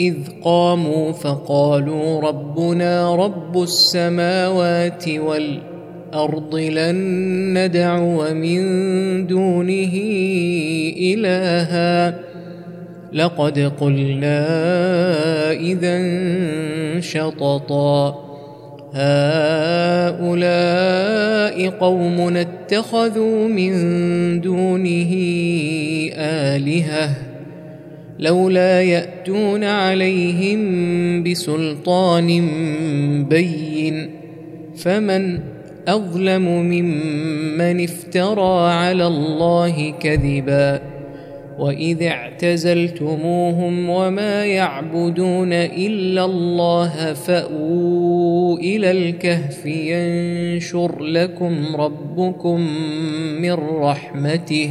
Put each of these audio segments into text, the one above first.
إذ قاموا فقالوا ربنا رب السماوات والأرض لن ندعو من دونه إلها. لقد قلنا إذا شططا. هؤلاء قوم اتخذوا من دونه آلهة. لولا يأتون عليهم بسلطان بين فمن أظلم ممن افترى على الله كذبا وإذ اعتزلتموهم وما يعبدون إلا الله فأووا إلى الكهف ينشر لكم ربكم من رحمته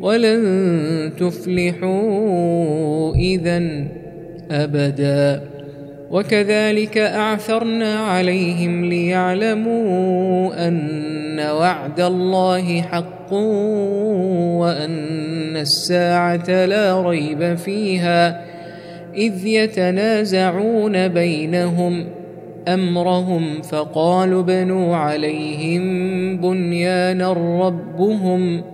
ولن تفلحوا اذا أبدا. وكذلك أعثرنا عليهم ليعلموا أن وعد الله حق وأن الساعة لا ريب فيها. إذ يتنازعون بينهم أمرهم فقالوا بنوا عليهم بنيانا ربهم.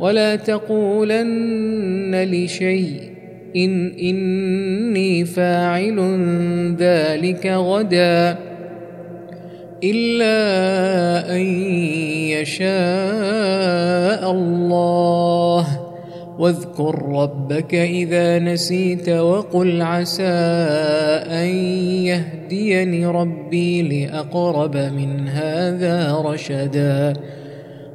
ولا تقولن لشيء إن إني فاعل ذلك غدا إلا أن يشاء الله. واذكر ربك إذا نسيت وقل عسى أن يهديني ربي لأقرب من هذا رشداً.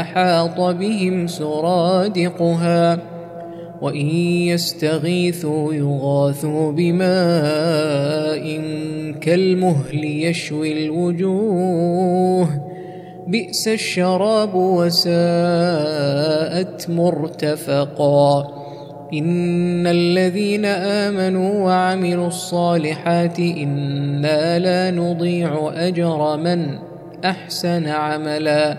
أحاط بهم سرادقها وإن يستغيثوا يغاثوا بماء كالمهل يشوي الوجوه بئس الشراب وساءت مرتفقا إن الذين آمنوا وعملوا الصالحات إنا لا نضيع أجر من أحسن عملا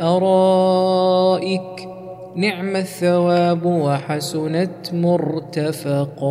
الارائك نعم الثواب وحسنت مرتفقا